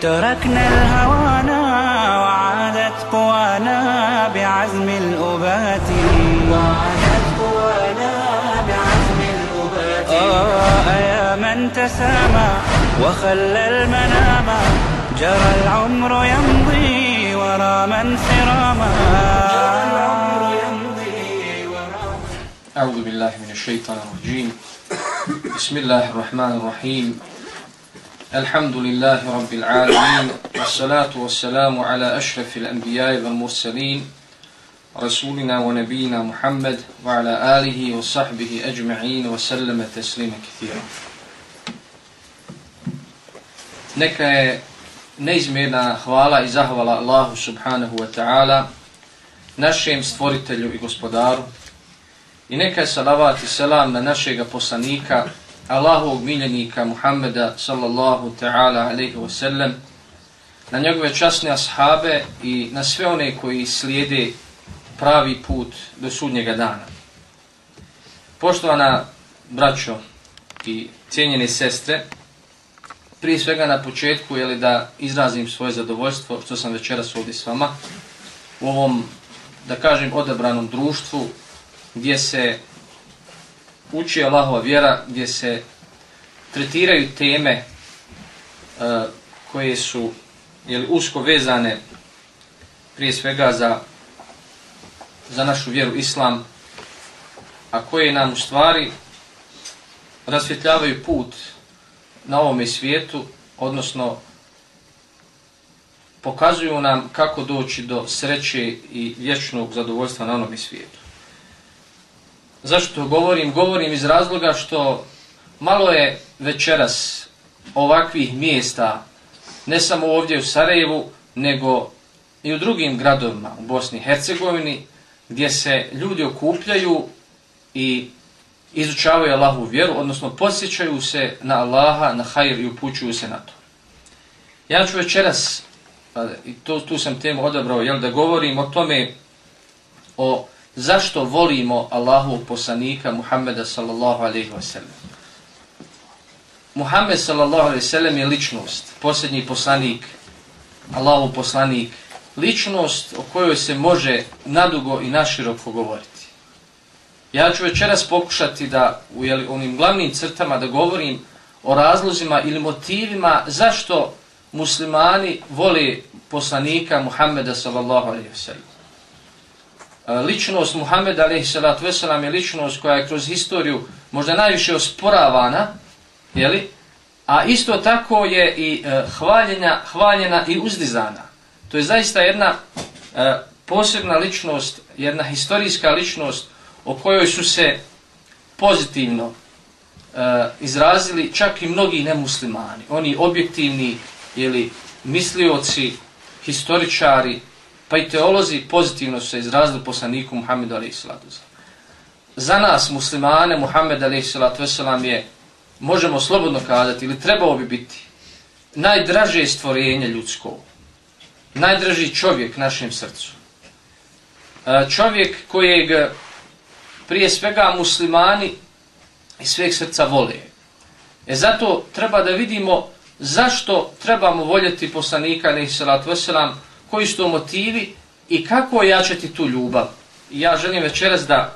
تركنا الهوانا وعادت قوانا بعزم الأبات. وعادت قوانا بعزم الأبات. آه يا من تسامى وخلى المنام. جرى العمر يمضي ورا من سراما. جرى العمر يمضي ورا أعوذ بالله من الشيطان الرجيم. بسم الله الرحمن الرحيم. الحمد لله رب العالمين والصلاة والسلام على أشرف الأنبياء والمرسلين رسولنا ونبينا محمد وعلى آله وصحبه أجمعين وسلم تسليما كثيرا Neka je neizmjerna hvala i zahvala Allahu subhanahu wa ta'ala, našem stvoritelju i gospodaru, i neka je salavat i selam na našega poslanika, Allahovog miljenika Muhammeda sallallahu ta'ala alaihi wa sallam, na njegove časne ashabe i na sve one koji slijede pravi put do sudnjega dana. Poštovana braćo i cijenjene sestre, prije svega na početku je li da izrazim svoje zadovoljstvo što sam večeras ovdje s vama u ovom, da kažem, odabranom društvu gdje se uči Allahova vjera, gdje se tretiraju teme uh, koje su jeli, usko vezane prije svega za, za našu vjeru Islam, a koje nam u stvari rasvjetljavaju put na ovome svijetu, odnosno pokazuju nam kako doći do sreće i vječnog zadovoljstva na onome svijetu. Zašto govorim? Govorim iz razloga što malo je večeras ovakvih mjesta, ne samo ovdje u Sarajevu, nego i u drugim gradovima u Bosni i Hercegovini, gdje se ljudi okupljaju i izučavaju Allahu vjeru, odnosno posjećaju se na Allaha, na hajr i upućuju se na to. Ja ću večeras, i to, tu sam temu odabrao, jel, da govorim o tome, o zašto volimo Allahu poslanika Muhammeda sallallahu alaihi wasallam. Muhammed sallallahu alaihi wasallam je ličnost, posljednji poslanik, Allahu poslanik, ličnost o kojoj se može nadugo i naširoko govoriti. Ja ću večeras pokušati da u jeli, onim glavnim crtama da govorim o razlozima ili motivima zašto muslimani vole poslanika Muhammeda sallallahu alaihi wasallam ličnost Muhammed alaihi je ličnost koja je kroz historiju možda najviše osporavana, jeli? a isto tako je i e, hvaljena, hvaljena i uzdizana. To je zaista jedna e, posebna ličnost, jedna historijska ličnost o kojoj su se pozitivno e, izrazili čak i mnogi nemuslimani. Oni objektivni ili mislioci, historičari, pa i teolozi pozitivno su se izrazili poslaniku Muhammedu a.s. Za nas muslimane Muhammed a.s. je, možemo slobodno kazati, ili trebao bi biti, najdraže stvorenje ljudsko. Najdraži čovjek našem srcu. E, čovjek kojeg prije svega muslimani i sveg srca vole. E zato treba da vidimo zašto trebamo voljeti poslanika alaihi salatu wasalam, koji su to motivi i kako ojačati tu ljubav. Ja želim večeras da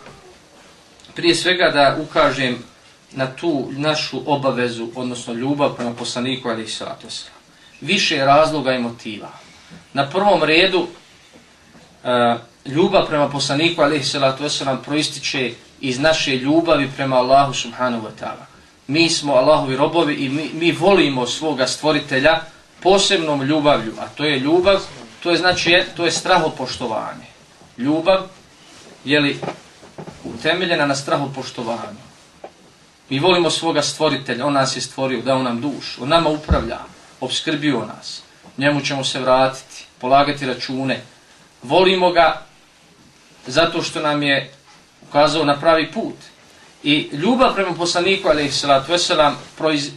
prije svega da ukažem na tu našu obavezu, odnosno ljubav prema poslaniku Ali salatu wasalam. Više razloga i motiva. Na prvom redu e, ljubav prema poslaniku alaihi salatu wasalam proističe iz naše ljubavi prema Allahu subhanahu wa ta'ala. Mi smo Allahovi robovi i mi, mi volimo svoga stvoritelja posebnom ljubavlju, a to je ljubav, to je znači, to je strahopoštovanje. Ljubav je li utemeljena na strahopoštovanju. Mi volimo svoga stvoritelja, on nas je stvorio, dao nam duš, on nama upravlja, obskrbio nas, njemu ćemo se vratiti polagati račune. Volimo ga zato što nam je ukazao na pravi put. I ljubav prema poslaniku, ali salatu veselam,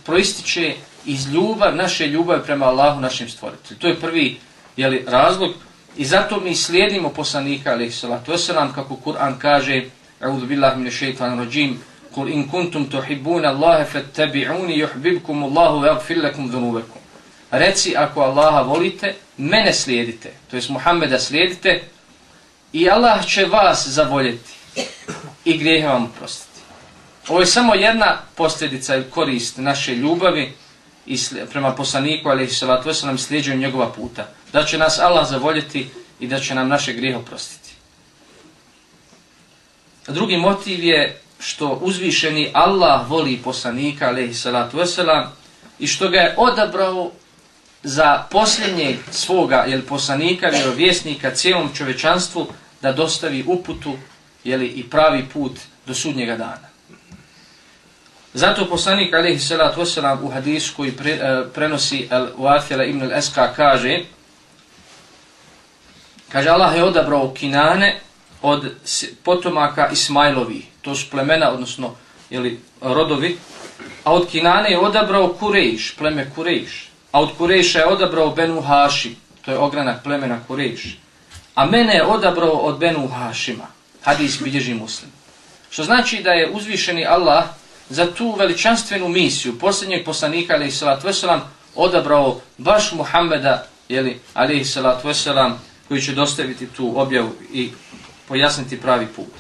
proističe iz ljubav, naše ljubav prema Allahu, našim stvoritelju. To je prvi jeli, razlog. I zato mi slijedimo poslanika, ali salatu wasalam, kako Kur'an kaže, A'udhu billahi min shaitan rajim, Kul in kuntum tuhibbuna Allahe fattabi'uni yuhbibkum Allahu wa yaghfir lakum dhunubakum. Reci ako Allaha volite, mene slijedite, to jest Muhameda slijedite i Allah će vas zavoljeti i grijehe vam oprostiti. Ovo je samo jedna posljedica ili korist naše ljubavi i prema poslaniku, ali se vatvo se nam njegova puta. Da će nas Allah zavoljeti i da će nam naše grijeh oprostiti. Drugi motiv je što uzvišeni Allah voli poslanika, alaihi salatu wasalam, i što ga je odabrao za posljednjeg svoga jel, poslanika, vjerovjesnika, cijelom čovečanstvu, da dostavi uputu jeli, i pravi put do sudnjega dana. Zato poslanik alaihi salatu wasalam u hadisu koji pre, e, prenosi al Uathila ibn al-Eska kaže kaže Allah je odabrao Kinane od potomaka Ismailovi, to su plemena, odnosno jeli, rodovi, a od Kinane je odabrao Kurejš, pleme Kurejš, a od Kurejša je odabrao Benu Hašim. to je ogranak plemena Kurejš, a mene je odabrao od Benu Hašima, hadis bilježi muslim. Što znači da je uzvišeni Allah za tu veličanstvenu misiju posljednjeg poslanika, ali salatu odabrao baš Muhammeda, jeli, ali i salatu koji će dostaviti tu objavu i pojasniti pravi put.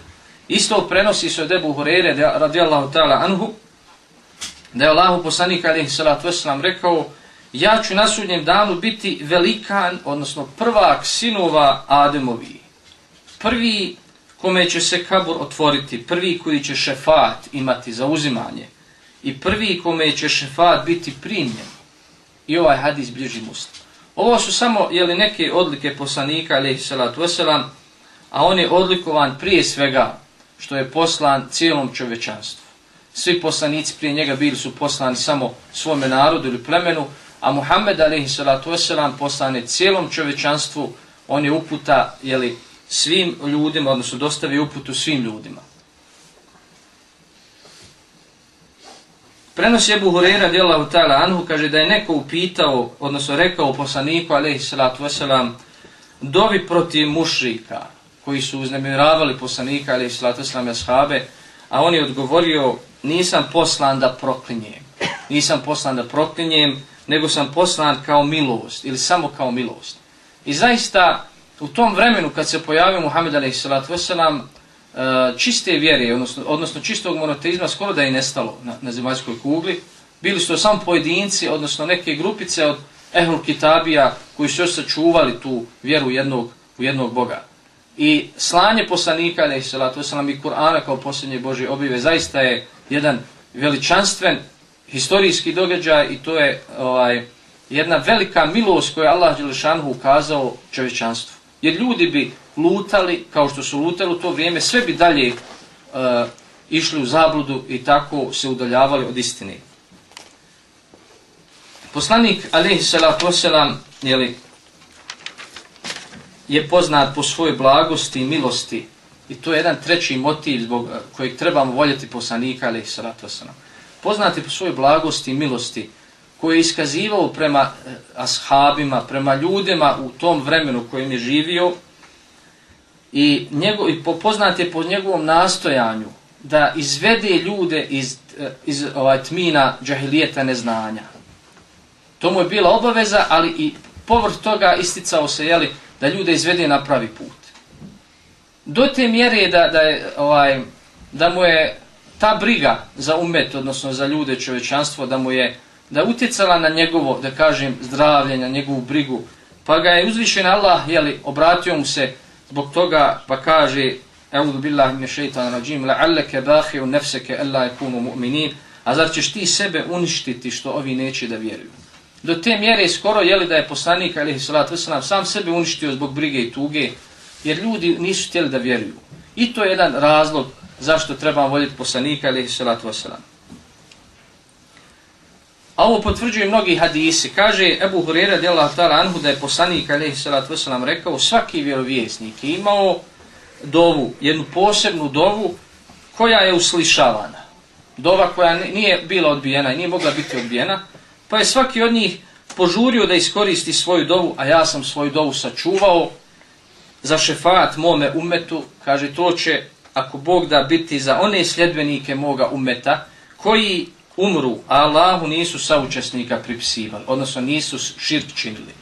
Isto prenosi se od Ebu Hureyre radijallahu ta'ala anhu, da je Allahu poslanik alaihi salatu wasalam rekao, ja ću na sudnjem danu biti velikan, odnosno prvak sinova Ademovi. Prvi kome će se kabur otvoriti, prvi koji će šefat imati za uzimanje i prvi kome će šefat biti primljen. I ovaj hadis bliži muslim. Ovo su samo jeli, neke odlike poslanika, alaihi salatu wasalam, a on je odlikovan prije svega što je poslan cijelom čovečanstvu. Svi poslanici prije njega bili su poslani samo svome narodu ili plemenu, a Muhammed alaihi salatu wasalam poslan je cijelom čovečanstvu, on je uputa jeli, svim ljudima, odnosno dostavi uputu svim ljudima. Prenosi Ebu Hureyra djela u ta'ala Anhu, kaže da je neko upitao, odnosno rekao poslaniku alaihi salatu wasalam, dovi protiv mušrika, koji su uznemiravali poslanika alaihi salatu wasalam, ashabe, a on je odgovorio, nisam poslan da proklinjem. Nisam poslan da proklinjem, nego sam poslan kao milost ili samo kao milost. I zaista u tom vremenu kad se pojavio Muhammed alaihi salatu wasalam, E, čiste vjere, odnosno, odnosno čistog monoteizma skoro da je nestalo na, na zemaljskoj kugli, bili su to samo pojedinci, odnosno neke grupice od ehlul kitabija koji su još sačuvali tu vjeru jednog, u jednog Boga. I slanje poslanika, alaih salatu wasalam, i Kur'ana kao posljednje Božje objave, zaista je jedan veličanstven historijski događaj i to je ovaj, jedna velika milost koju je Allah Đelešanhu ukazao čovječanstvu. Jer ljudi bi lutali, kao što su lutali u to vrijeme, sve bi dalje e, išli u zabludu i tako se udaljavali od istine. Poslanik, alaihi salatu wasalam, jeli, je poznat po svojoj blagosti i milosti. I to je jedan treći motiv zbog e, kojeg trebamo voljeti poslanika, alaihi salatu wasalam. Poznat je po svojoj blagosti i milosti koje je iskazivao prema e, ashabima, prema ljudima u tom vremenu kojim je živio i, njegov, i poznat je po njegovom nastojanju da izvede ljude iz, eh, iz ovaj, tmina džahilijeta neznanja. To mu je bila obaveza, ali i povrh toga isticao se, jeli, da ljude izvede na pravi put. Do te mjere da, da, je, ovaj, da mu je ta briga za umet, odnosno za ljude čovečanstvo, da mu je da utjecala na njegovo, da kažem, zdravlje, na njegovu brigu, pa ga je uzvišen Allah, jeli, obratio mu se zbog toga, pa kaže, Eudu billahi mi šeitan rađim, la'allaka bahiju nafsaka alla yakunu mu'minin, a zar ćeš ti sebe uništiti što ovi neće da vjeruju? do te mjere skoro jeli da je poslanik alejhi salatu vesselam sam sebe uništio zbog brige i tuge jer ljudi nisu htjeli da vjeruju. I to je jedan razlog zašto treba voljeti poslanika alejhi salatu vesselam. A ovo potvrđuje mnogi hadisi. Kaže Ebu Hurera djela ta'ala anhu da je poslanik alaihi salatu wasalam rekao svaki vjerovjesnik je imao dovu, jednu posebnu dovu koja je uslišavana. Dova koja nije bila odbijena i nije mogla biti odbijena. Pa je svaki od njih požurio da iskoristi svoju dovu, a ja sam svoju dovu sačuvao za šefat mome umetu. Kaže to će, ako Bog da biti za one sljedbenike moga umeta, koji umru, a Allahu nisu saučesnika pripisivali, odnosno nisu širk činili.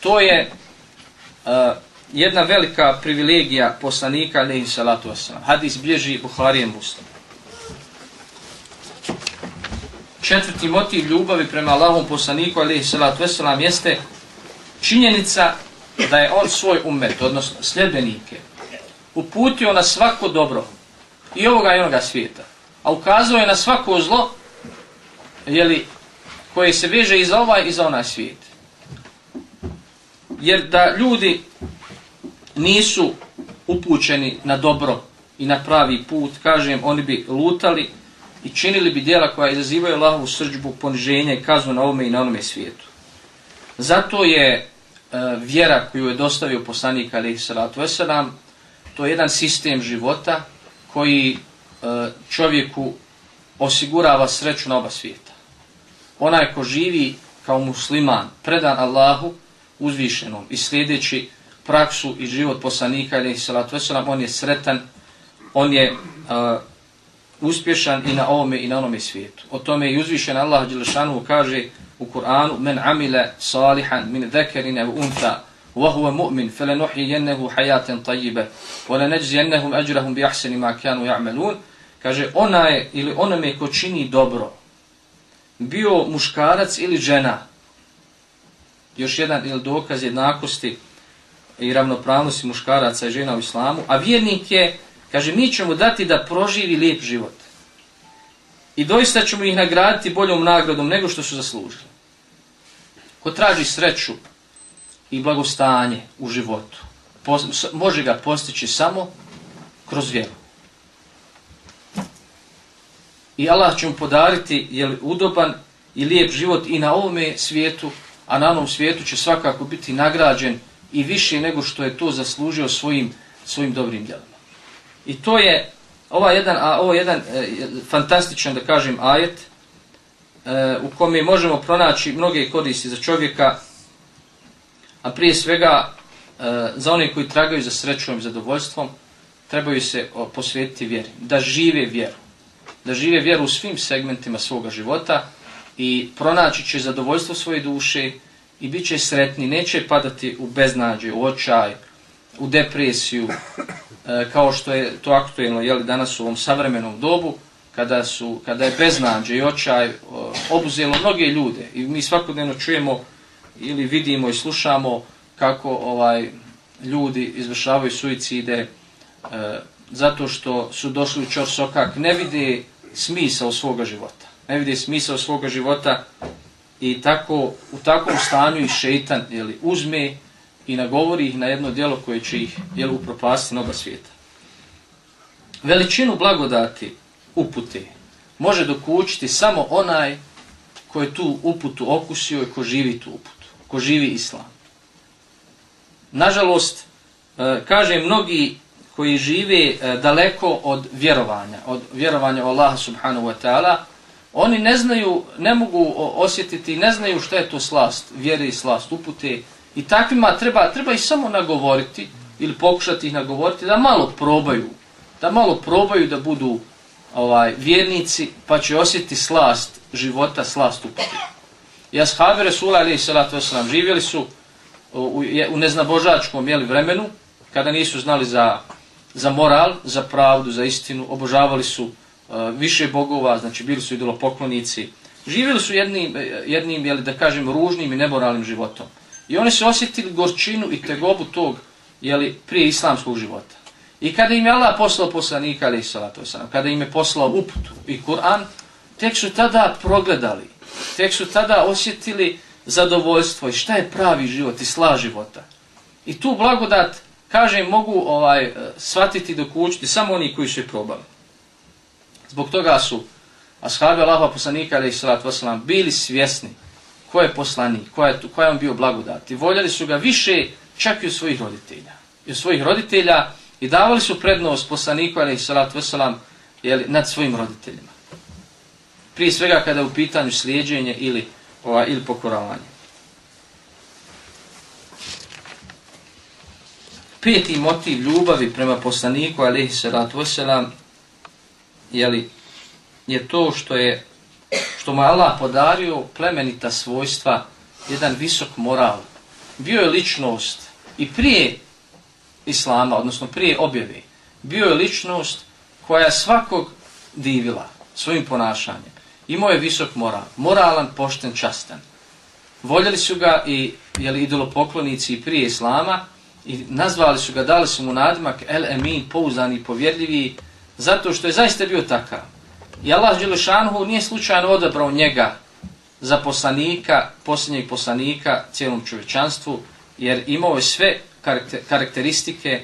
To je uh, jedna velika privilegija poslanika, alaihi salatu wasalam. Hadis bježi Buharijem Muslim. Četvrti motiv ljubavi prema Allahom poslaniku, alaihi salatu wasalam, jeste činjenica da je on svoj umet, odnosno sljedbenike, uputio na svako dobro i ovoga i onoga svijeta, a ukazao je na svako zlo jeli, koje se veže i za ovaj i za onaj svijet. Jer da ljudi nisu upućeni na dobro i na pravi put, kažem, oni bi lutali i činili bi dijela koja izazivaju Allahovu srđbu, poniženje i kaznu na ovome i na onome svijetu. Zato je e, vjera koju je dostavio poslanik Ali Salatu Veselam, to je jedan sistem života koji e, čovjeku osigurava sreću na oba svijeta. Onaj ko živi kao musliman, predan Allahu, uzvišenom i sljedeći praksu i život poslanika, ili salatu veselam, on je sretan, on je uh, uspješan i na ovome i na onome svijetu. O tome i uzvišen Allah Đelešanu kaže u Kur'anu men amile salihan min zekerine ev unta wa huwa mu'min felenuhijennehu hajaten ولنجزينهم wa leneđzijennehum ما bi يعملون ma kanu kaže ona je ili onome ko čini dobro bio muškarac ili žena. Još jedan ili dokaz jednakosti i ravnopravnosti muškaraca i žena u islamu a vjernik je kaže mi ćemo dati da proživi lijep život. I doista ćemo ih nagraditi boljom nagradom nego što su zaslužili. Ko traži sreću i blagostanje u životu može ga postići samo kroz vjeru i Allah će mu podariti je udoban i lijep život i na ovome svijetu, a na onom svijetu će svakako biti nagrađen i više nego što je to zaslužio svojim svojim dobrim djelima. I to je ova jedan a ovo jedan e, fantastičan da kažem ajet e, u kome možemo pronaći mnoge koristi za čovjeka a prije svega e, za one koji tragaju za srećom i zadovoljstvom trebaju se o, posvetiti vjeri, da žive vjeru da žive vjeru u svim segmentima svoga života i pronaći će zadovoljstvo svoje duše i bit će sretni, neće padati u beznađe, u očaj, u depresiju, e, kao što je to aktuelno jeli, danas u ovom savremenom dobu, kada, su, kada je beznađe i očaj e, obuzelo mnoge ljude. I mi svakodnevno čujemo ili vidimo i slušamo kako ovaj ljudi izvršavaju suicide e, zato što su došli u čor sokak, ne vide smisao svoga života. Ne vide smisao svoga života i tako u takvom stanju i šeitan jeli, uzme i nagovori ih na jedno djelo koje će ih jeli, upropasti na oba svijeta. Veličinu blagodati upute može dokućiti samo onaj ko je tu uputu okusio i ko živi tu uputu, ko živi islam. Nažalost, e, kaže mnogi koji žive e, daleko od vjerovanja, od vjerovanja u Allaha subhanahu wa ta'ala, oni ne znaju, ne mogu osjetiti, ne znaju što je to slast, vjere i slast upute. I takvima treba, treba ih samo nagovoriti ili pokušati ih nagovoriti da malo probaju, da malo probaju da budu ovaj vjernici pa će osjetiti slast života, slast upute. I ashabi Resula alaihi salatu wasalam živjeli su u, u neznabožačkom jeli, vremenu kada nisu znali za za moral, za pravdu, za istinu, obožavali su uh, više bogova, znači bili su idolopoklonici, živjeli su jednim, e, jednim jeli, da kažem, ružnim i nemoralnim životom. I oni su osjetili gorčinu i tegobu tog jeli, prije islamskog života. I kada im je Allah poslao poslanika, ali salatu wasalam, kada im je poslao uputu i Kur'an, tek su tada progledali, tek su tada osjetili zadovoljstvo i šta je pravi život i sla života. I tu blagodat kaže mogu ovaj eh, svatiti dok učiti samo oni koji su je probali. Zbog toga su ashabi Allahova poslanika ali salatu wasalam bili svjesni ko je poslanik, ko je, ko je on bio blagodat. I voljeli su ga više čak i od svojih roditelja. I od svojih roditelja i davali su prednost poslaniku ali salatu wasalam jeli, nad svojim roditeljima. Prije svega kada je u pitanju slijedženje ili, ova, ili pokoravanje. Peti motiv ljubavi prema poslaniku alaihi salatu wasalam jeli, je to što je što mu Allah podario plemenita svojstva, jedan visok moral. Bio je ličnost i prije Islama, odnosno prije objave, bio je ličnost koja svakog divila svojim ponašanjem. Imao je visok moral, moralan, pošten, častan. Voljeli su ga i jeli, idolopoklonici poklonici prije Islama i nazvali su ga, dali su mu nadimak El Emin, pouzani i povjerljivi, zato što je zaista bio takav. I Allah Đelešanhu nije slučajno odabrao njega za poslanika, posljednjeg poslanika cijelom čovečanstvu, jer imao je sve karakteristike,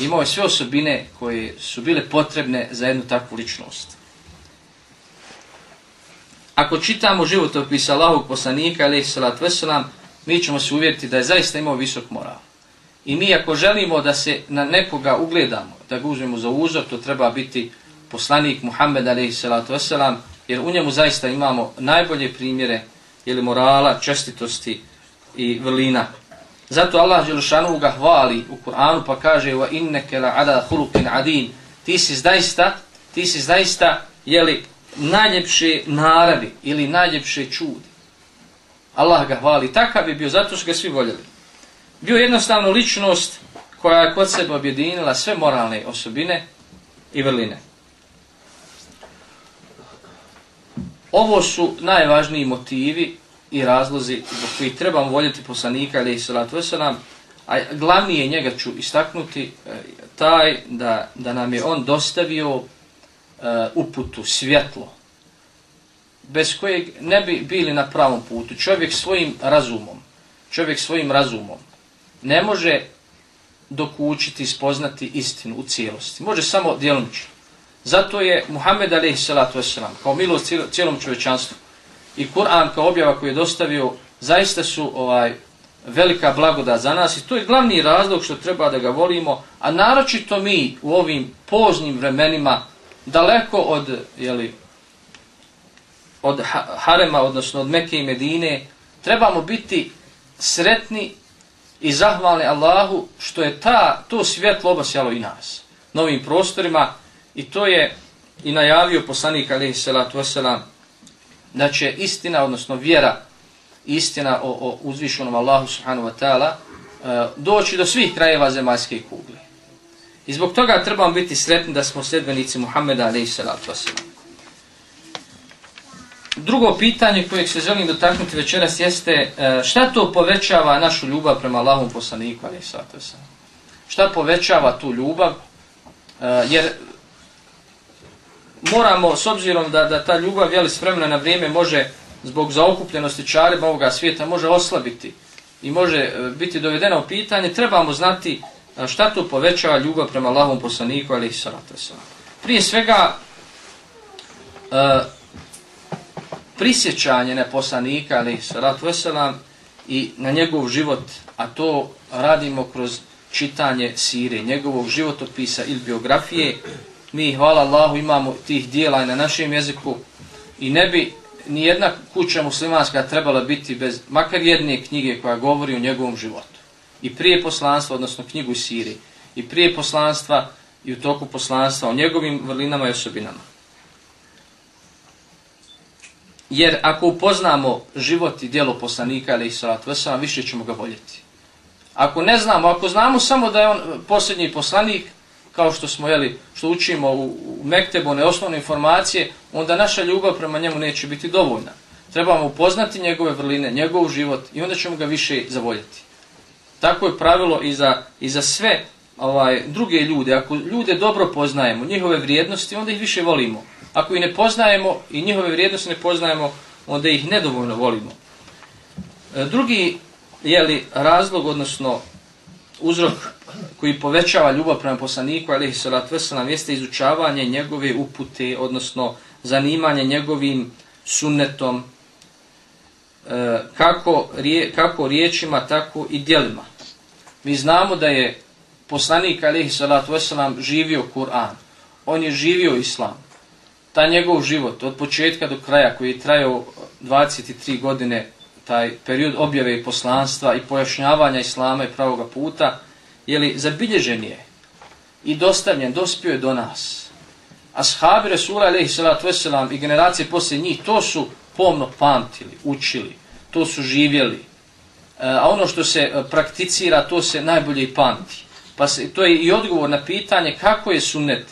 imao je sve osobine koje su bile potrebne za jednu takvu ličnost. Ako čitamo životopis Allahog poslanika, alaih salat veselam, mi ćemo se uvjeriti da je zaista imao visok moral. I mi ako želimo da se na nekoga ugledamo, da ga uzmemo za uzor, to treba biti poslanik Muhammed a.s. salatu jer u njemu zaista imamo najbolje primjere ili morala, čestitosti i vrlina. Zato Allah Đelšanu ga hvali u Kur'anu pa kaže wa inneke la ada hulukin adin ti si zaista ti si zaista jeli najljepše naravi ili najljepše čudi. Allah ga hvali. Takav je bio zato što ga svi voljeli. Bio jednostavno ličnost koja je kod sebe objedinila sve moralne osobine i vrline. Ovo su najvažniji motivi i razlozi zbog kojih trebamo voljeti poslanika ili salatu wasalam, a glavni je njega ću istaknuti e, taj da, da nam je on dostavio uh, uputu, svjetlo, bez kojeg ne bi bili na pravom putu. Čovjek svojim razumom, čovjek svojim razumom ne može dokučiti, spoznati istinu u cijelosti. Može samo djelomično. Zato je Muhammed a.s. kao milost cijelom čovečanstvu, i Kur'an kao objava koju je dostavio, zaista su ovaj velika blagoda za nas i to je glavni razlog što treba da ga volimo, a naročito mi u ovim poznim vremenima, daleko od, jeli, od Harema, odnosno od Mekke i Medine, trebamo biti sretni i zahvalni Allahu što je ta to svjetlo obasjalo i nas novim prostorima i to je i najavio poslanik alejhi salatu vesselam da će istina odnosno vjera istina o, o uzvišenom Allahu subhanahu wa ta'ala e, doći do svih krajeva zemaljske kugle. I zbog toga trebamo biti sretni da smo sledbenici Muhammeda alejhi salatu vesselam. Drugo pitanje kojeg se želim dotaknuti večeras jeste e, šta to povećava našu ljubav prema Allahom poslaniku, ali sada sam. Šta povećava tu ljubav? E, jer moramo, s obzirom da, da ta ljubav jeli, spremna na vrijeme može, zbog zaokupljenosti čarima ovoga svijeta, može oslabiti i može e, biti dovedena u pitanje, trebamo znati šta to povećava ljubav prema Allahom poslaniku, ali sada se. Prije svega, prisjećanje na poslanika, ali salatu veselam, i na njegov život, a to radimo kroz čitanje sire, njegovog životopisa ili biografije, mi, hvala Allahu, imamo tih dijela na našem jeziku i ne bi ni jedna kuća muslimanska trebala biti bez makar jedne knjige koja govori o njegovom životu. I prije poslanstva, odnosno knjigu sire, i prije poslanstva i u toku poslanstva o njegovim vrlinama i osobinama. Jer ako upoznamo život i dijelo poslanika, ali i salat veselam, više ćemo ga voljeti. Ako ne znamo, ako znamo samo da je on posljednji poslanik, kao što smo jeli, što učimo u, u Mektebu, one osnovne informacije, onda naša ljubav prema njemu neće biti dovoljna. Trebamo upoznati njegove vrline, njegov život i onda ćemo ga više zavoljeti. Tako je pravilo i za, i za sve ovaj druge ljude. Ako ljude dobro poznajemo, njihove vrijednosti, onda ih više volimo. Ako ih ne poznajemo i njihove vrijednosti ne poznajemo, onda ih nedovoljno volimo. E, drugi je li razlog, odnosno uzrok koji povećava ljubav prema poslaniku, ali salatu wasalam, jeste izučavanje njegove upute, odnosno zanimanje njegovim sunnetom, e, kako, rije, kako riječima, tako i dijelima. Mi znamo da je poslanik alihi salatu wasalam živio Kur'an. On je živio Islam. Ta njegov život od početka do kraja koji je trajao 23 godine, taj period objave i poslanstva i pojašnjavanja Islama i pravoga puta, je li zabilježen je i dostavljen, dospio je do nas. Ashabi Resula alaihi salatu wasalam i generacije poslije njih, to su pomno pamtili, učili, to su živjeli. E, a ono što se e, prakticira, to se najbolje i pamti. Pa se, to je i odgovor na pitanje kako je sunnet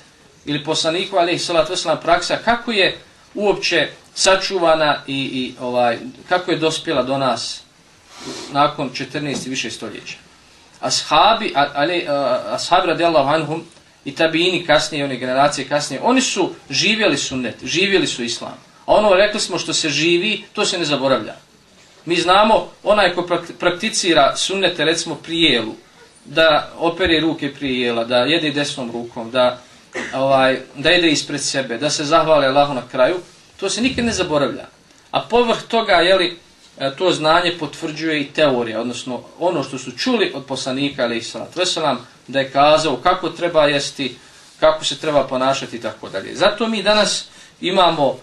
ili poslaniku alejhi salatu vesselam praksa, kako je uopće sačuvana i, i ovaj kako je dospjela do nas nakon 14 i više stoljeća. Ashabi, ali, ashab radijallahu anhum i tabiini kasnije, one generacije kasnije, oni su živjeli sunnet, živjeli su islam. A ono, rekli smo, što se živi, to se ne zaboravlja. Mi znamo, onaj ko prakticira sunnete, recimo prijelu, da opere ruke prijela, da jede desnom rukom, da ovaj, da ide ispred sebe, da se zahvali Allahu na kraju, to se nikad ne zaboravlja. A povrh toga, jeli, e, to znanje potvrđuje i teorija, odnosno ono što su čuli od poslanika, ali i salat veselam, da je kazao kako treba jesti, kako se treba ponašati i tako dalje. Zato mi danas imamo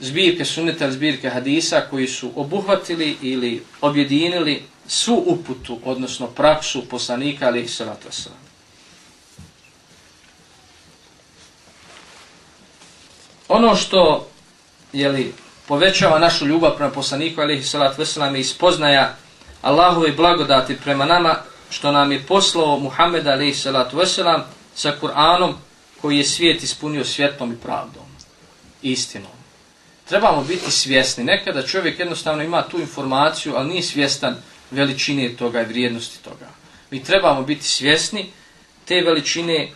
zbirke sunneta, zbirke hadisa koji su obuhvatili ili objedinili svu uputu, odnosno praksu poslanika, ali i salat veselam. Ono što je li povećava našu ljubav prema poslaniku alihi salatu vesselam i spoznaja Allahove blagodati prema nama što nam je poslao Muhammed alihi salatu vesselam sa Kur'anom koji je svijet ispunio svjetlom i pravdom, istinom. Trebamo biti svjesni. Nekada čovjek jednostavno ima tu informaciju, ali nije svjestan veličine toga i vrijednosti toga. Mi trebamo biti svjesni te veličine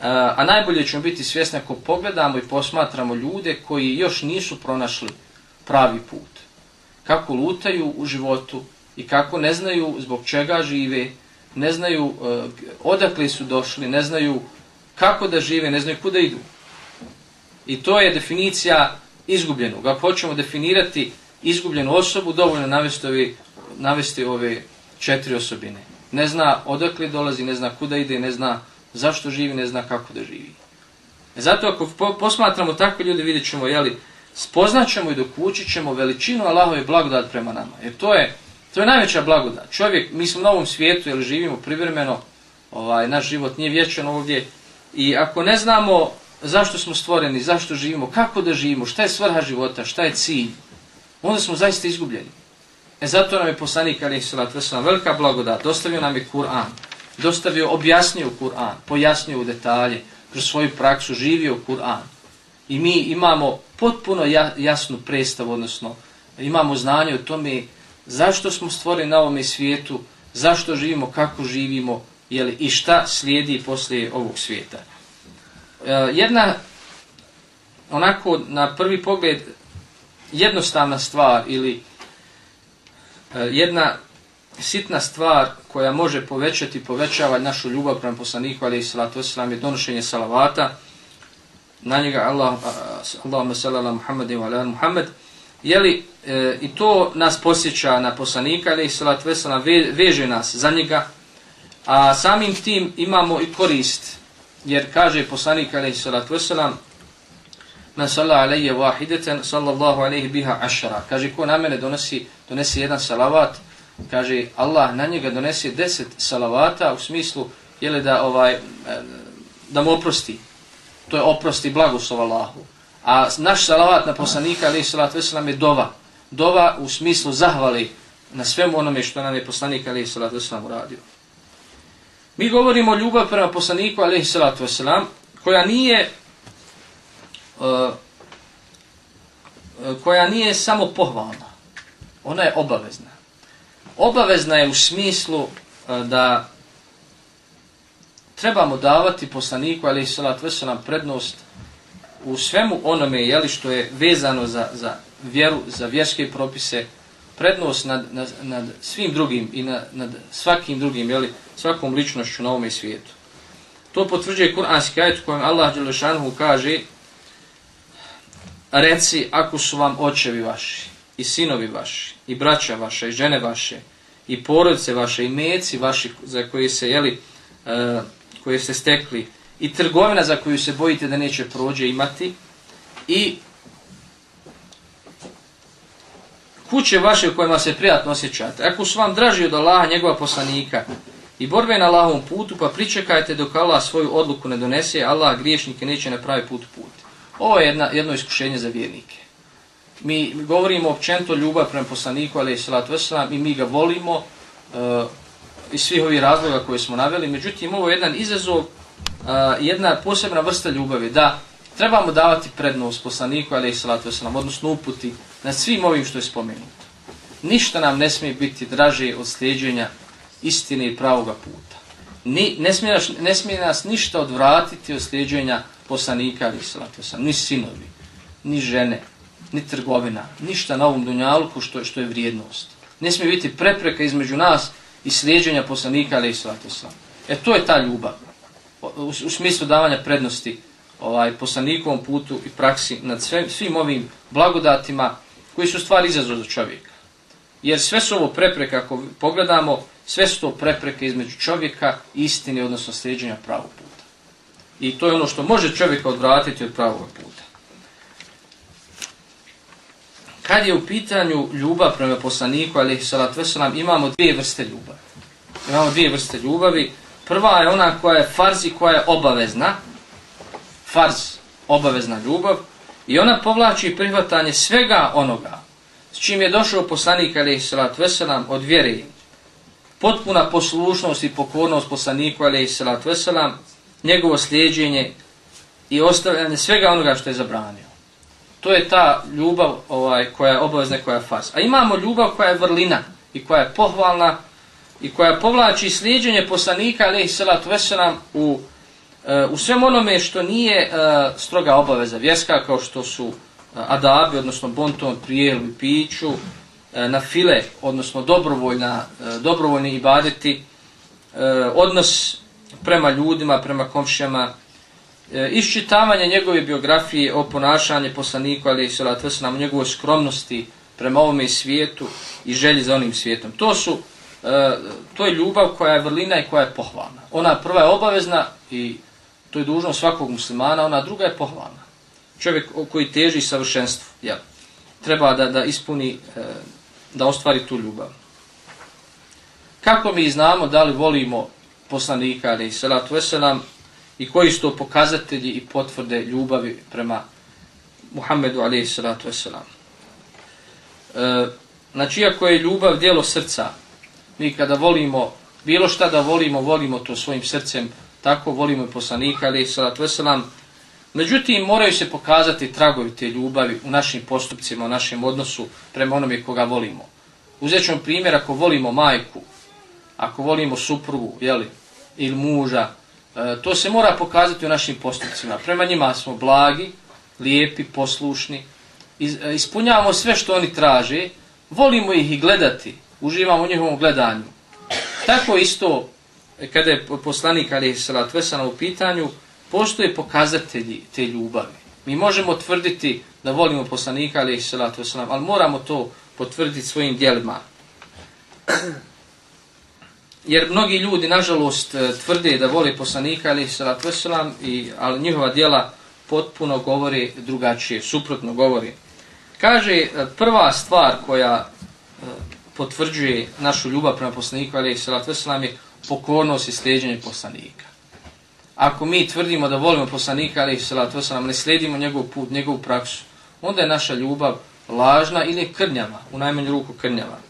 A najbolje ćemo biti svjesni ako pogledamo i posmatramo ljude koji još nisu pronašli pravi put. Kako lutaju u životu i kako ne znaju zbog čega žive, ne znaju e, odakle su došli, ne znaju kako da žive, ne znaju kuda idu. I to je definicija izgubljenog. Ako hoćemo definirati izgubljenu osobu, dovoljno navesti ove, navesti ove četiri osobine. Ne zna odakle dolazi, ne zna kuda ide, ne zna zašto živi, ne zna kako da živi. E zato ako posmatramo takve ljude, vidjet ćemo, jeli, spoznaćemo i dokućit ćemo veličinu Allahove blagodat prema nama. Jer to je, to je najveća blagodat. Čovjek, mi smo na ovom svijetu, jer živimo privremeno, ovaj, naš život nije vječan ovdje, i ako ne znamo zašto smo stvoreni, zašto živimo, kako da živimo, šta je svrha života, šta je cilj, onda smo zaista izgubljeni. E zato nam je poslanik, ali je velika blagodat, dostavio nam je Kur'an, dostavio, objasnio Kur'an, pojasnio u detalje, kroz svoju praksu živio Kur'an. I mi imamo potpuno jasnu predstavu, odnosno imamo znanje o tome zašto smo stvoreni na ovom svijetu, zašto živimo, kako živimo jeli, i šta slijedi poslije ovog svijeta. E, jedna, onako na prvi pogled, jednostavna stvar ili e, jedna sitna stvar koja može povećati, povećava našu ljubav prema poslaniku, ali i salatu wasalam, je donošenje salavata. Na njega, Allah, Allahumma salala Muhammed i ala Muhammed, jeli, e, i to nas posjeća na poslanika, ali i salatu wasalam, ve, veže nas za njega, a samim tim imamo i korist, jer kaže poslanik, ali i salatu wasalam, Men salla alaihi wahidatan sallallahu alaihi biha ašara. Kaže, ko na mene donosi, donesi jedan salavat, kaže Allah na njega donese 10 salavata u smislu je da ovaj e, da mu oprosti. To je oprosti blagoslov Allahu. A naš salavat na poslanika ali salat vesselam je dova. Dova u smislu zahvali na svemu onome što nam je poslanik ali salat vesselam uradio. Mi govorimo o ljubav prema poslaniku ali salat vesselam koja nije uh, koja nije samo pohvalna. Ona je obavezna obavezna je u smislu e, da trebamo davati poslaniku, ali i salat nam prednost u svemu onome jeli, što je vezano za, za vjeru, za vjerske propise, prednost nad, nad, nad svim drugim i nad, nad svakim drugim, jeli, svakom ličnošću na ovome svijetu. To potvrđuje kuranski ajet kojem Allah Đelešanhu kaže reci ako su vam očevi vaši, i sinovi vaši, i braća vaša, i žene vaše, i porodice vaše, i meci vaši za koji se, jeli, e, koje ste stekli, i trgovina za koju se bojite da neće prođe imati, i kuće vaše u kojima se prijatno osjećate. Ako su vam draži od Allaha, njegova poslanika, i borbe na Allahovom putu, pa pričekajte dok Allah svoju odluku ne donese, Allah griješnike neće na pravi put put. Ovo je jedna, jedno iskušenje za vjernike. Mi govorimo općento ljubav prema poslaniku, ali je salatu wasalam, i mi ga volimo uh, iz svih ovih razloga koje smo naveli. Međutim, ovo je jedan izazov, uh, jedna posebna vrsta ljubavi, da trebamo davati prednost poslaniku, ali je salatu wasalam, odnosno uputi na svim ovim što je spomenuto. Ništa nam ne smije biti draže od sljeđenja istine i pravoga puta. Ni, ne, smije nas, ne smije nas ništa odvratiti od sljeđenja poslanika, ali salatu wasalam, ni sinovi, ni žene, ni trgovina, ništa na ovom dunjalku što, što je vrijednost. Ne smije biti prepreka između nas i slijedženja poslanika, ali i svatosla. E to je ta ljubav. U, u smislu davanja prednosti ovaj poslanikovom putu i praksi nad sve, svim ovim blagodatima koji su stvari izazov za čovjeka. Jer sve su ovo prepreke, ako pogledamo, sve su to prepreke između čovjeka i istine, odnosno slijedženja pravog puta. I to je ono što može čovjeka odvratiti od pravog puta kad je u pitanju ljubav prema poslaniku, ali salatu veselam, imamo dvije vrste ljubavi. Imamo dvije vrste ljubavi. Prva je ona koja je farz i koja je obavezna. Farz, obavezna ljubav. I ona povlači prihvatanje svega onoga s čim je došao poslanik, ali salatu veselam, od vjere. Potpuna poslušnost i pokornost poslaniku, ali salatu veselam, njegovo slijedženje i ostavljanje svega onoga što je zabranio. To je ta ljubav ovaj koja je obavezna, koja je farz. A imamo ljubav koja je vrlina i koja je pohvalna i koja povlači slijedjenje poslanika, alaihi salatu veselam, u, e, u svem onome što nije uh, stroga obaveza vjerska, kao što su uh, adabi, odnosno bonton, prijelu i piću, uh, na file, odnosno dobrovoljna, uh, dobrovoljni ibadeti, uh, odnos prema ljudima, prema komšijama, e, iščitavanje njegove biografije o ponašanju poslaniku, ali i salat nam o njegovoj skromnosti prema ovome svijetu i želji za onim svijetom. To su e, to je ljubav koja je vrlina i koja je pohvalna. Ona prva je obavezna i to je dužno svakog muslimana, ona druga je pohvalna. Čovjek koji teži savršenstvu, ja, treba da, da ispuni, e, da ostvari tu ljubav. Kako mi znamo da li volimo poslanika, ali i salatu veselam, i koji su to pokazatelji i potvrde ljubavi prema Muhammedu alaihi salatu wasalam. E, znači, iako je ljubav dijelo srca, mi kada volimo, bilo šta da volimo, volimo to svojim srcem, tako volimo i poslanika alaihi salatu wasalam. Međutim, moraju se pokazati tragovi te ljubavi u našim postupcima, u našem odnosu prema onome koga volimo. Uzet ćemo primjer, ako volimo majku, ako volimo suprugu, jeli, ili muža, E, to se mora pokazati u našim postupcima. Prema njima smo blagi, lijepi, poslušni, e, ispunjavamo sve što oni traže, volimo ih i gledati, uživamo u njihovom gledanju. Tako isto, e, kada je poslanik Ali Salat Vesana u pitanju, postoje pokazatelji te ljubavi. Mi možemo tvrditi da volimo poslanika Ali Salat Vesana, ali moramo to potvrditi svojim dijelima jer mnogi ljudi nažalost e, tvrde da vole poslanika ali salat veselam, i ali njihova djela potpuno govori drugačije, suprotno govori. Kaže e, prva stvar koja e, potvrđuje našu ljubav prema poslaniku ali salat veselam, je pokornost i sljeđenje poslanika. Ako mi tvrdimo da volimo poslanika ali salat veselam, ne slijedimo njegov put, njegovu praksu, onda je naša ljubav lažna ili krnjava, u najmanju ruku krnjava.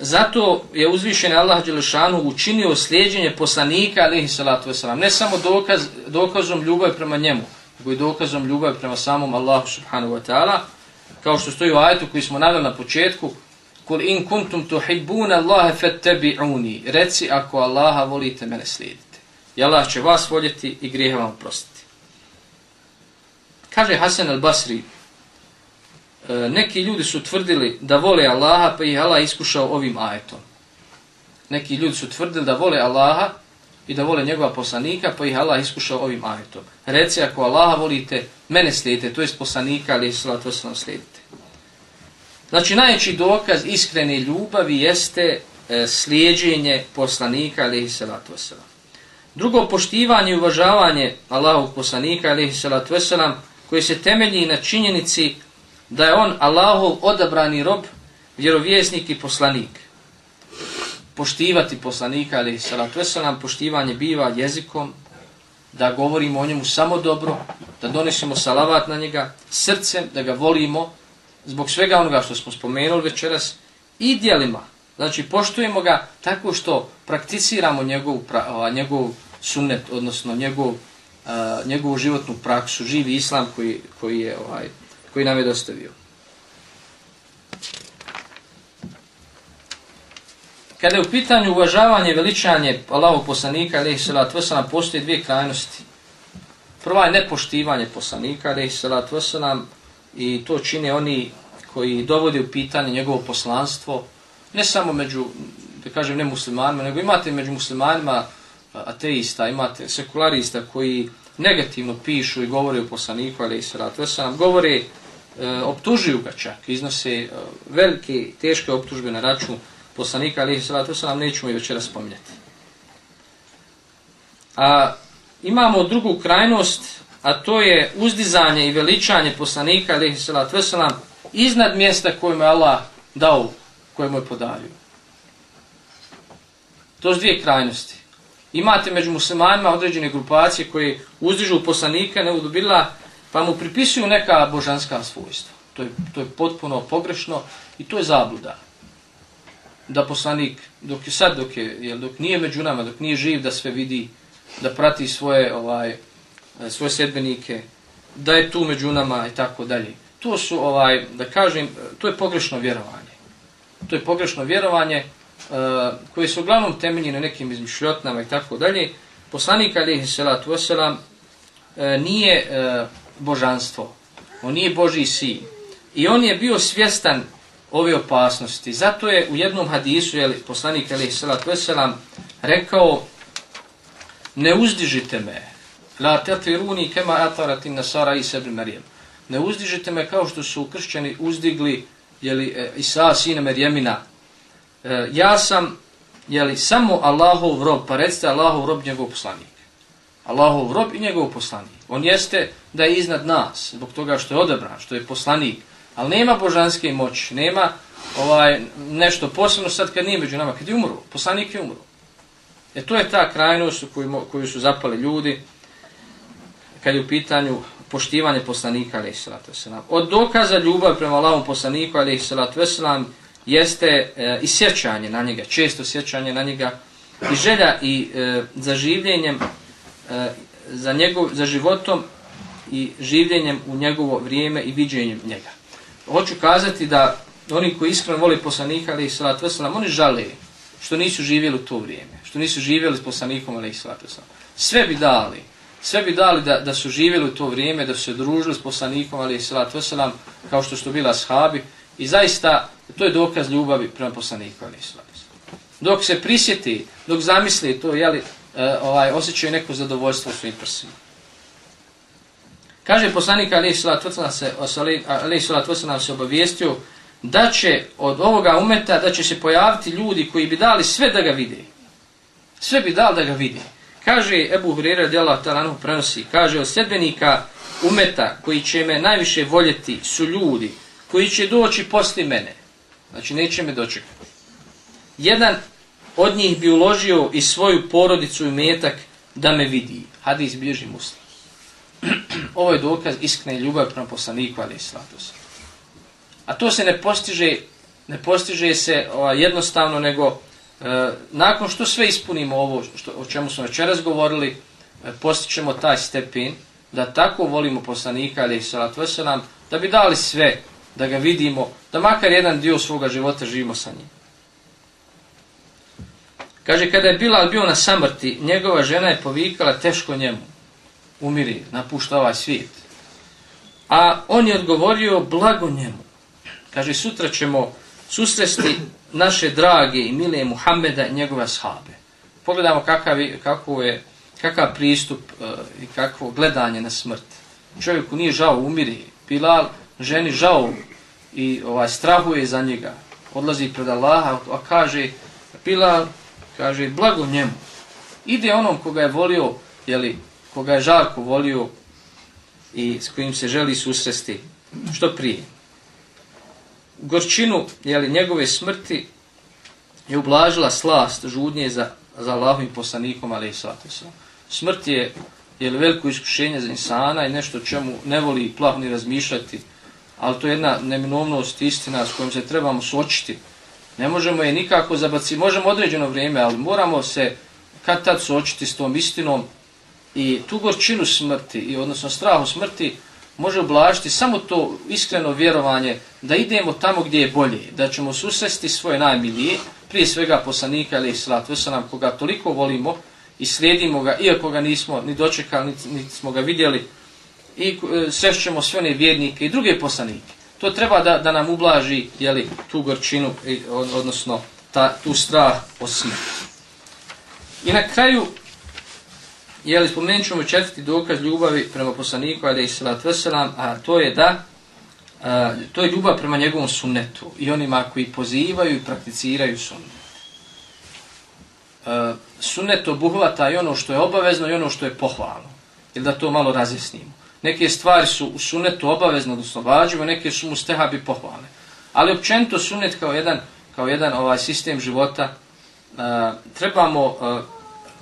Zato je uzvišen Allah Đelešanu učinio slijedjenje poslanika alihi salatu wasalam. Ne samo dokaz, dokazom ljubavi prema njemu, nego i dokazom ljubavi prema samom Allahu subhanahu wa ta'ala. Kao što stoji u ajetu koji smo navjeli na početku. Kul in kuntum tuhibbuna Allahe fattabi'uni. Reci ako Allaha volite, mene slijedite. I Allah će vas voljeti i grijehe vam prostiti. Kaže Hasan al-Basri, E, neki ljudi su tvrdili da vole Allaha, pa ih Allah iskušao ovim ajetom. Neki ljudi su tvrdili da vole Allaha, i da vole njegova poslanika, pa ih Allah iskušao ovim ajetom. Reci, ako Allaha volite, mene slijedite, to je poslanika, ali salatu wasalam slijedite. Znači, najveći dokaz iskrene ljubavi jeste e, slijedženje poslanika, ali salatu wasalam. Drugo, poštivanje i uvažavanje Allahovog poslanika, ali salatu wasalam, koji se temelji na činjenici da je on Allahov odabrani rob, vjerovjesnik i poslanik poštivati poslanika, ali salatu nam poštivanje biva jezikom, da govorimo o njemu samo dobro, da donesemo salavat na njega, srcem, da ga volimo, zbog svega onoga što smo spomenuli večeras, i dijelima. Znači, poštujemo ga tako što prakticiramo njegov, pra, njegov sunnet, odnosno njegov, uh, njegovu životnu praksu, živi islam koji, koji, je, ovaj, koji nam je dostavio. Kada je u pitanju uvažavanje, veličanje Allahog poslanika, alaihi salatu wasalam, postoje dvije krajnosti. Prva je nepoštivanje poslanika, alaihi salatu wasalam, i to čine oni koji dovode u pitanje njegovo poslanstvo, ne samo među, da kažem, ne muslimanima, nego imate među muslimanima ateista, imate sekularista koji negativno pišu i govore o poslaniku, alaihi salatu wasalam, govore, e, optužuju ga čak, iznose e, velike, teške optužbe na račun poslanika alihi salatu wasalam, nećemo i večera spominjati. A imamo drugu krajnost, a to je uzdizanje i veličanje poslanika ali salatu wasalam, iznad mjesta kojemu je Allah dao, kojemu je podario. To su dvije krajnosti. Imate među muslimanima određene grupacije koje uzdižu poslanika, ne udobila, pa mu pripisuju neka božanska svojstva. To je, to je potpuno pogrešno i to je zabluda da poslanik, dok je sad, dok, je, jel, dok nije među nama, dok nije živ da sve vidi, da prati svoje ovaj e, svoje sedbenike, da je tu među nama i tako dalje. To su, ovaj da kažem, to je pogrešno vjerovanje. To je pogrešno vjerovanje uh, koje se uglavnom temelji na nekim izmišljotnama i tako dalje. Poslanik, alihi salatu wasalam, uh, e, nije uh, božanstvo. On nije Boži sin. I on je bio svjestan ove opasnosti. Zato je u jednom hadisu, jeli, poslanik Ali Salat Veselam, rekao, ne uzdižite me, la tetiruni kema ataratin nasara i sebi Marijem. Ne uzdižite me kao što su kršćani uzdigli jeli, e, Isa, sina Marijemina. E, ja sam jeli, samo Allahov rob, pa recite Allahov rob njegov poslanik. Allahov rob i njegov poslanik. On jeste da je iznad nas, zbog toga što je odabran, što je poslanik, Ali nema božanske moći, nema ovaj nešto posebno sad kad nije među nama, kad je umro, poslanik je umro. E to je ta krajnost u koju, koju su zapali ljudi kad je u pitanju poštivanje poslanika, alaih salatu wasalam. Od dokaza ljubav prema Allahom poslaniku, alaih salatu wasalam, jeste e, i sjećanje na njega, često sjećanje na njega, i želja i eh, e, za življenjem, E, za, njegov, za životom i življenjem u njegovo vrijeme i viđenjem njega. Hoću kazati da oni koji iskreno voli poslanika ali salatu vesselam oni žale što nisu živjeli u to vrijeme što nisu živjeli s poslanikom ali salatu vesselam. Sve bi dali sve bi dali da, da su živjeli u to vrijeme da su se družili s poslanikom ali salatu vesselam kao što su bila ashabi. I zaista to je dokaz ljubavi prema poslaniku ali salatu dok se prisjeti dok zamisli to je e, ovaj osjećaju neko zadovoljstvo u svojim prsima Kaže poslanik Ali Salatu se Ali Salatu se obavijestio da će od ovoga umeta da će se pojaviti ljudi koji bi dali sve da ga vide. Sve bi dali da ga vide. Kaže Ebu Hurira djela Talanu prenosi, kaže od sljedbenika umeta koji će me najviše voljeti su ljudi koji će doći posli mene. Znači neće me dočekati. Jedan od njih bi uložio i svoju porodicu i metak da me vidi. Hadis bilježi muslim. ovo je dokaz iskne ljubav prema poslaniku ali slatus. A to se ne postiže ne postiže se ova, jednostavno nego e, nakon što sve ispunimo ovo što o čemu smo večeras govorili e, postićemo taj stepen da tako volimo poslanika ali i vesselam da bi dali sve da ga vidimo da makar jedan dio svoga života živimo sa njim. Kaže, kada je Bilal bio na samrti, njegova žena je povikala teško njemu umiri, napušta ovaj svijet. A on je odgovorio blago njemu. Kaže, sutra ćemo susresti naše drage i mile Muhammeda i njegove sahabe. pogledamo kakav je, kako je, kakav pristup uh, i kakvo gledanje na smrt. Čovjeku nije žao umiri. Bilal ženi žao i ovaj strahuje za njega. Odlazi pred Allaha, a kaže, Bilal, kaže, blago njemu. Ide onom koga je volio, jeli, koga je žarko volio i s kojim se želi susresti što prije. Gorčinu, jeli, njegove smrti je ublažila slast žudnje za, za Allahovim poslanikom, ali i svatosom. Smrt je, je veliko iskušenje za insana i nešto čemu ne voli plahni razmišljati, ali to je jedna neminovnost istina s kojom se trebamo sočiti. Ne možemo je nikako zabaciti, možemo određeno vrijeme, ali moramo se kad tad suočiti s tom istinom i tu gorčinu smrti, i odnosno strahu smrti, može oblažiti samo to iskreno vjerovanje da idemo tamo gdje je bolje, da ćemo susresti svoje najmilije, prije svega poslanika ili slat nam koga toliko volimo i slijedimo ga, iako ga nismo ni dočekali, ni, ni smo ga vidjeli, i e, srešćemo sve one vjednike i druge poslanike. To treba da, da nam ublaži jeli, tu gorčinu, odnosno ta, tu strah o smrti. I na kraju, jeli, spomenut ćemo četvrti dokaz ljubavi prema poslaniku, ali i salat veselam, a to je da, a, to je ljubav prema njegovom sunnetu i onima koji pozivaju i prakticiraju sunnet. A, sunnet obuhvata i ono što je obavezno i ono što je pohvalno. Ili da to malo razjasnimo. Neke stvari su u sunetu obavezno, odnosno vađive, neke su mu stehabi pohvalne. Ali općenito sunnet kao jedan, kao jedan ovaj sistem života, a, trebamo a,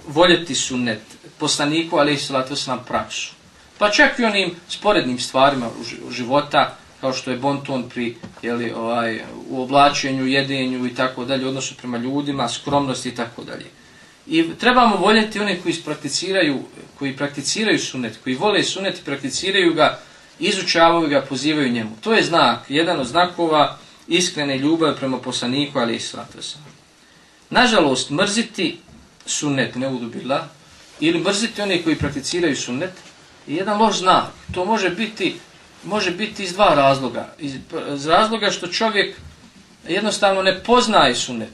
voljeti sunnet, poslaniku, ali i salatu nam praksu. Pa čak i onim sporednim stvarima u života, kao što je bonton pri jeli, ovaj, u oblačenju, jedenju i tako dalje, odnosu prema ljudima, skromnosti i tako dalje. I trebamo voljeti one koji prakticiraju, koji prakticiraju sunet, koji vole sunet i prakticiraju ga, izučavaju ga, pozivaju njemu. To je znak, jedan od znakova iskrene ljubavi prema poslaniku, ali i salatu Nažalost, mrziti sunnet, ne udubila, ili mrziti one koji prakticiraju sunnet, je jedan loš znak. To može biti, može biti iz dva razloga. Iz, iz razloga što čovjek jednostavno ne poznaje sunnet.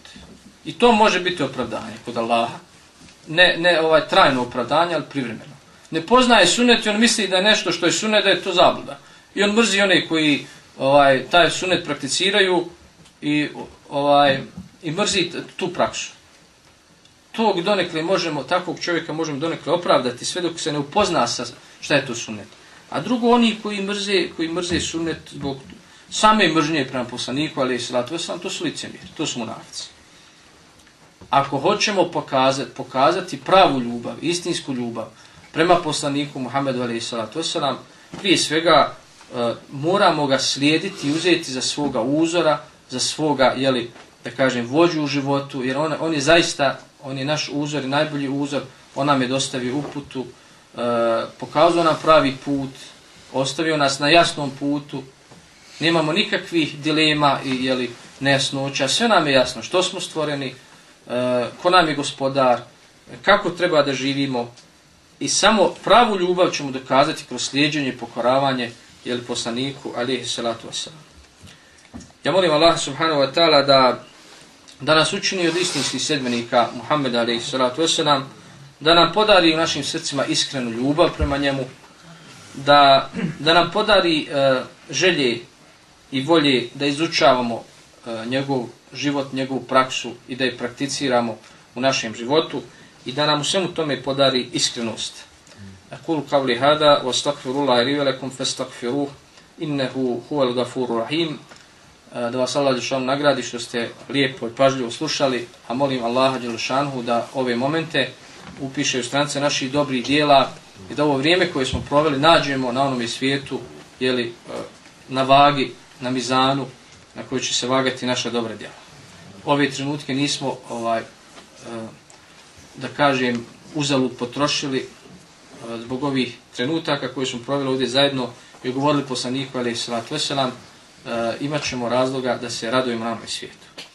I to može biti opravdanje kod Allaha. Ne, ne ovaj trajno opravdanje, ali privremeno. Ne poznaje sunet i on misli da je nešto što je sunet, da je to zabluda. I on mrzi one koji ovaj taj sunet prakticiraju i ovaj i mrzi tu praksu tog donekle možemo, takvog čovjeka možemo donekle opravdati sve dok se ne upozna sa šta je to sunet. A drugo, oni koji mrze, koji mrze sunet zbog same mržnje prema poslaniku, ali i salatu to su licemir, to su munafici. Ako hoćemo pokazati, pokazati pravu ljubav, istinsku ljubav prema poslaniku Muhammedu, ali salatu vesam, prije svega e, moramo ga slijediti i uzeti za svoga uzora, za svoga, jeli, da kažem, vođu u životu, jer on, on je zaista on je naš uzor i najbolji uzor, on nam je dostavio uputu, e, pokazao nam pravi put, ostavio nas na jasnom putu, nemamo nikakvih dilema i jeli, nejasnoća, sve nam je jasno što smo stvoreni, Eh, ko nam je gospodar, kako treba da živimo i samo pravu ljubav ćemo dokazati kroz slijedženje i pokoravanje jeli, poslaniku, alihi salatu wasalam. Ja molim Allah subhanahu wa ta'ala da da nas učini od istinskih sedmenika Muhammeda alaihi salatu wasalam, da nam podari u našim srcima iskrenu ljubav prema njemu, da, da nam podari uh, želje i volje da izučavamo uh, njegov život, njegovu praksu i da je prakticiramo u našem životu i da nam u svemu tome podari iskrenost. Akulu kavli hada, wa stakfirullahi rivelekum, fe stakfiruh, innehu huvel gafuru rahim, da vas Allah Đelšanu nagradi što ste lijepo i pažljivo slušali, a molim Allaha Đelšanu da ove momente upiše u strance naših dobrih dijela i da ovo vrijeme koje smo proveli nađemo na onome svijetu jeli, na vagi, na mizanu na koju će se vagati naša dobra djela. Ove trenutke nismo ovaj, eh, da kažem uzalud potrošili eh, zbog ovih trenutaka koje smo proveli ovdje zajedno i govorili poslaniku ali i wasalam, veselam, eh, imat ćemo razloga da se radujemo na svijetu.